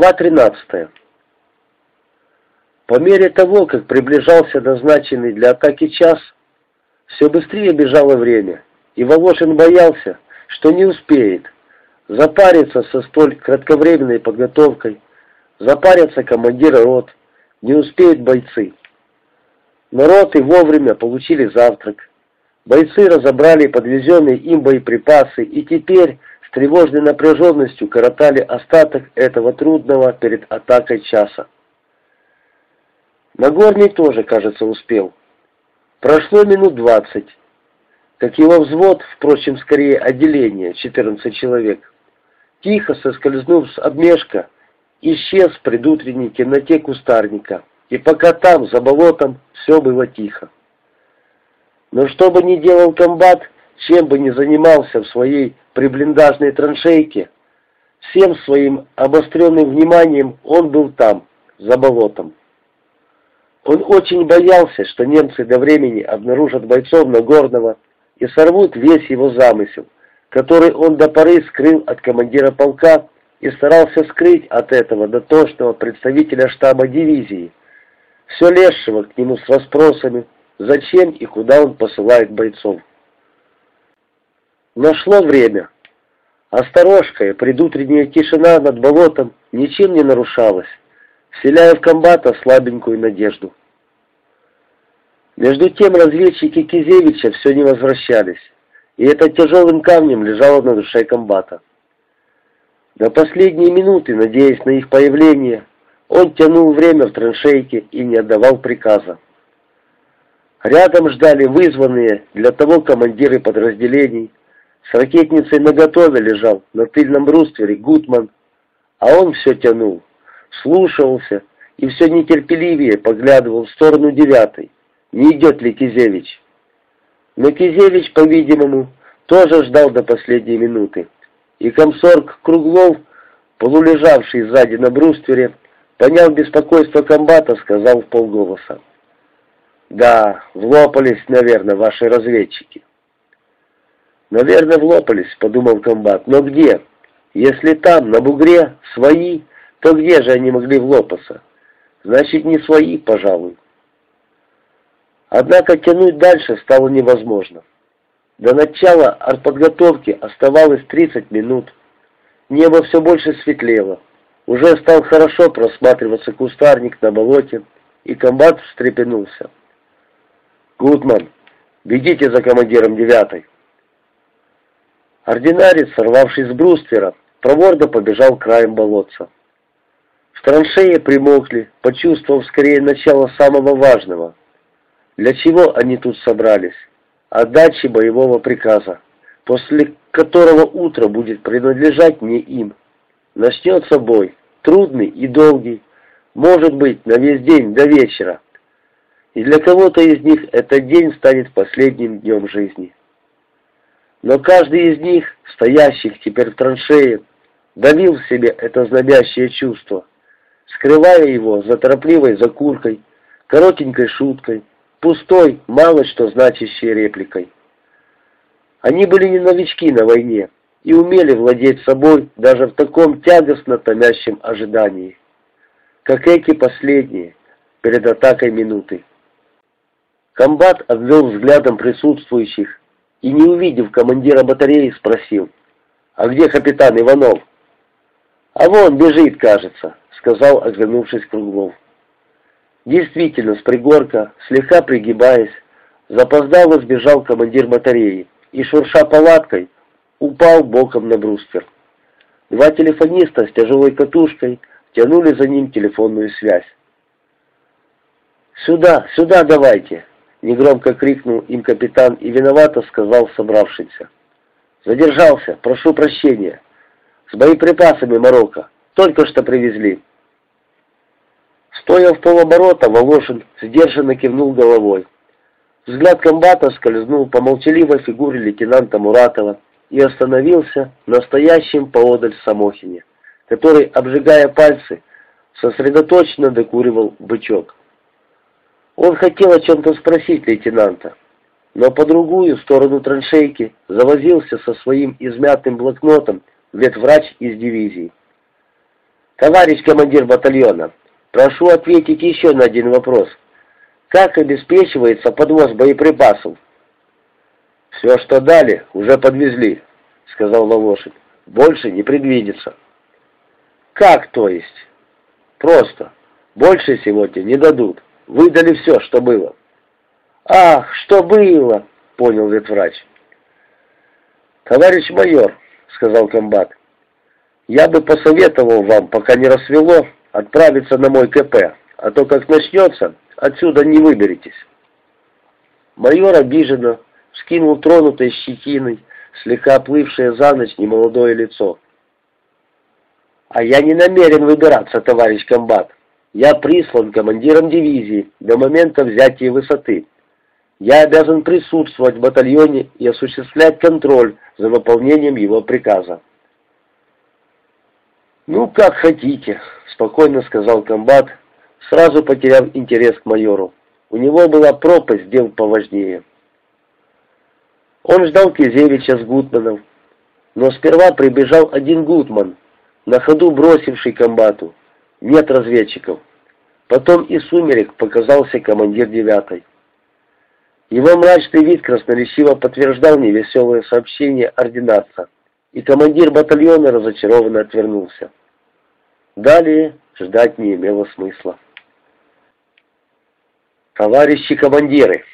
Глава 13. По мере того, как приближался назначенный для атаки час, все быстрее бежало время, и Волошин боялся, что не успеет запариться со столь кратковременной подготовкой, запарятся командиры рот, не успеют бойцы. Но роты вовремя получили завтрак. Бойцы разобрали подвезенные им боеприпасы и теперь тревожной напряженностью коротали остаток этого трудного перед атакой часа. Нагорный тоже, кажется, успел. Прошло минут двадцать, как его взвод, впрочем, скорее отделение, 14 человек, тихо соскользнув с обмешка, исчез в предутренней темноте кустарника, и пока там, за болотом, все было тихо. Но что бы ни делал комбат, чем бы ни занимался в своей приблиндажной траншейке, всем своим обостренным вниманием он был там, за болотом. Он очень боялся, что немцы до времени обнаружат бойцов Нагорного и сорвут весь его замысел, который он до поры скрыл от командира полка и старался скрыть от этого дотошного представителя штаба дивизии, все лезшего к нему с расспросами, зачем и куда он посылает бойцов. Нашло время. Осторожкая, предутренняя тишина над болотом ничем не нарушалась, вселяя в комбата слабенькую надежду. Между тем разведчики Кизевича все не возвращались, и это тяжелым камнем лежало на душе комбата. До последние минуты, надеясь на их появление, он тянул время в траншейке и не отдавал приказа. Рядом ждали вызванные для того командиры подразделений, с ракетницей наготове лежал на тыльном бруствере Гутман, а он все тянул, слушался и все нетерпеливее поглядывал в сторону девятой, не идет ли Кизевич. Но Кизевич, по-видимому, тоже ждал до последней минуты, и комсорг Круглов, полулежавший сзади на бруствере, поняв беспокойство комбата, сказал в полголоса. «Да, влопались, наверное, ваши разведчики». «Наверное, влопались», — подумал комбат. «Но где? Если там, на бугре, свои, то где же они могли влопаться? Значит, не свои, пожалуй». Однако тянуть дальше стало невозможно. До начала артподготовки оставалось 30 минут. Небо все больше светлело. Уже стал хорошо просматриваться кустарник на болоте, и комбат встрепенулся. «Гудман, бегите за командиром девятой!» Ординарец, сорвавшись с бруствера, проворно побежал краем болотца. В траншее примокли, почувствовав скорее начало самого важного. Для чего они тут собрались? Отдачи боевого приказа, после которого утро будет принадлежать не им. Начнется бой, трудный и долгий, может быть, на весь день до вечера. И для кого-то из них этот день станет последним днем жизни. Но каждый из них, стоящих теперь в траншее, давил в себе это знобящее чувство, скрывая его за торопливой закуркой, коротенькой шуткой, пустой, мало что значащей репликой. Они были не новички на войне и умели владеть собой даже в таком тягостно томящем ожидании, как эти последние, перед атакой минуты. Комбат обвел взглядом присутствующих и, не увидев командира батареи, спросил, «А где капитан Иванов?» «А вон бежит, кажется», — сказал, оглянувшись Круглов. Действительно, с пригорка, слегка пригибаясь, запоздало сбежал командир батареи и, шурша палаткой, упал боком на бруствер. Два телефониста с тяжелой катушкой тянули за ним телефонную связь. «Сюда, сюда давайте!» Негромко крикнул им капитан и виновато сказал собравшимся. «Задержался, прошу прощения. С боеприпасами Марокко. Только что привезли». Стоя в полоборота, Волошин сдержанно кивнул головой. Взгляд комбата скользнул по молчаливой фигуре лейтенанта Муратова и остановился на стоящем поодаль Самохине, который, обжигая пальцы, сосредоточенно докуривал бычок. Он хотел о чем-то спросить лейтенанта, но по другую сторону траншейки завозился со своим измятым блокнотом ветврач из дивизии. Товарищ командир батальона, прошу ответить еще на один вопрос. Как обеспечивается подвоз боеприпасов? Все, что дали, уже подвезли, сказал Волошин. Больше не предвидится. Как то есть? Просто. Больше сегодня не дадут. Выдали все, что было. Ах, что было, понял ветврач. Товарищ майор, сказал комбат, я бы посоветовал вам, пока не рассвело, отправиться на мой КП, а то как начнется, отсюда не выберетесь. Майор обиженно вскинул тронутой щетиной, слегка оплывшее за ночь немолодое лицо. «А я не намерен выбираться, товарищ комбат. Я прислан командиром дивизии до момента взятия высоты. Я обязан присутствовать в батальоне и осуществлять контроль за выполнением его приказа. «Ну, как хотите», — спокойно сказал комбат, сразу потеряв интерес к майору. У него была пропасть дел поважнее. Он ждал Кизевича с Гутманом, но сперва прибежал один Гутман, на ходу бросивший комбату. Нет разведчиков. Потом из сумерек показался командир девятой. Его мрачный вид красноречиво подтверждал невеселое сообщение ординарца, и командир батальона разочарованно отвернулся. Далее ждать не имело смысла. Товарищи командиры!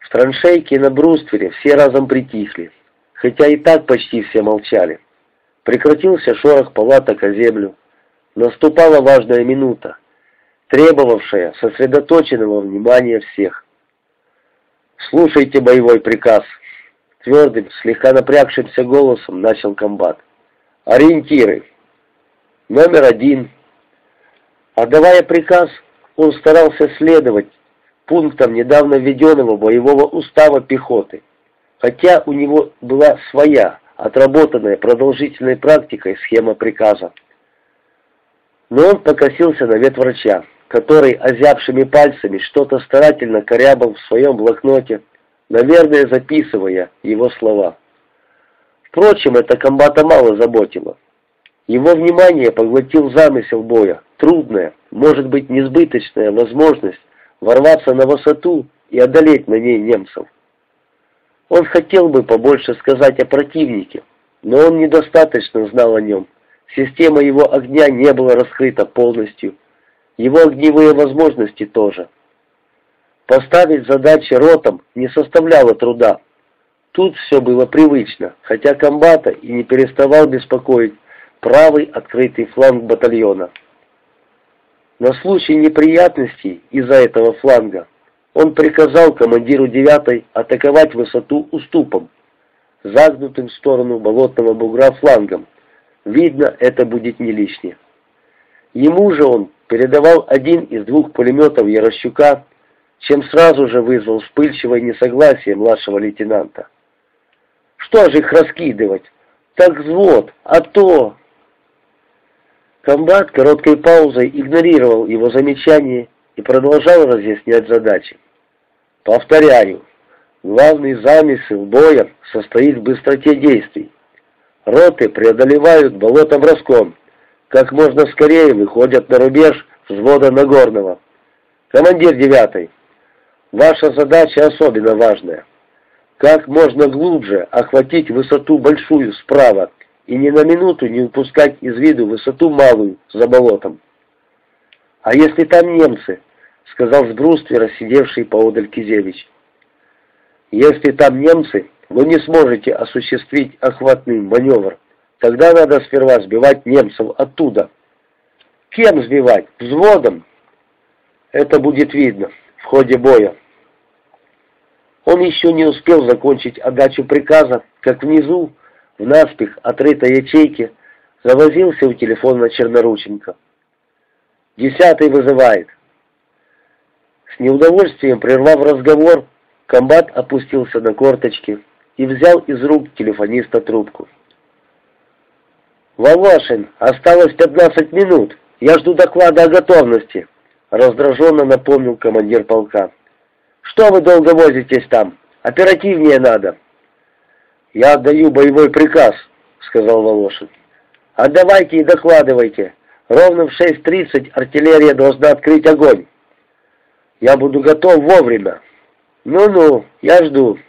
В траншейке на бруствере все разом притихли, хотя и так почти все молчали. Прекратился шорох палаток о землю. Наступала важная минута, требовавшая сосредоточенного внимания всех. «Слушайте боевой приказ!» Твердым, слегка напрягшимся голосом начал комбат. «Ориентиры!» Номер один. Отдавая приказ, он старался следовать пунктам недавно введенного боевого устава пехоты, хотя у него была своя, отработанная продолжительной практикой схема приказа. Но он покосился на ветврача, который озябшими пальцами что-то старательно корябал в своем блокноте, наверное, записывая его слова. Впрочем, это комбата мало заботило. Его внимание поглотил замысел боя, трудная, может быть несбыточная возможность ворваться на высоту и одолеть на ней немцев. Он хотел бы побольше сказать о противнике, но он недостаточно знал о нем. Система его огня не была раскрыта полностью. Его огневые возможности тоже. Поставить задачи ротам не составляло труда. Тут все было привычно, хотя комбата и не переставал беспокоить правый открытый фланг батальона. На случай неприятностей из-за этого фланга он приказал командиру 9-й атаковать высоту уступом, загнутым в сторону болотного бугра флангом. Видно, это будет не лишнее. Ему же он передавал один из двух пулеметов Ярощука, чем сразу же вызвал вспыльчивое несогласие младшего лейтенанта. «Что же их раскидывать? Так взвод, а то...» Комбат короткой паузой игнорировал его замечание и продолжал разъяснять задачи. Повторяю, главный замысел боя состоит в быстроте действий. Роты преодолевают болото броском, как можно скорее выходят на рубеж взвода Нагорного. Командир девятый, ваша задача особенно важная. Как можно глубже охватить высоту большую справа и ни на минуту не упускать из виду высоту малую за болотом. «А если там немцы?» — сказал с бруствера сидевший поодаль Кизевич. «Если там немцы, вы не сможете осуществить охватный маневр. Тогда надо сперва сбивать немцев оттуда». «Кем сбивать? Взводом?» «Это будет видно в ходе боя». Он еще не успел закончить отдачу приказа, как внизу, в наспех отрытой ячейке завозился у телефона Чернорученко. «Десятый вызывает». С неудовольствием прервав разговор, комбат опустился на корточки и взял из рук телефониста трубку. «Волошин, осталось пятнадцать минут. Я жду доклада о готовности», — раздраженно напомнил командир полка. «Что вы долго возитесь там? Оперативнее надо». «Я отдаю боевой приказ», — сказал Волошин. Отдавайте и докладывайте. Ровно в 6.30 артиллерия должна открыть огонь. Я буду готов вовремя. Ну-ну, я жду.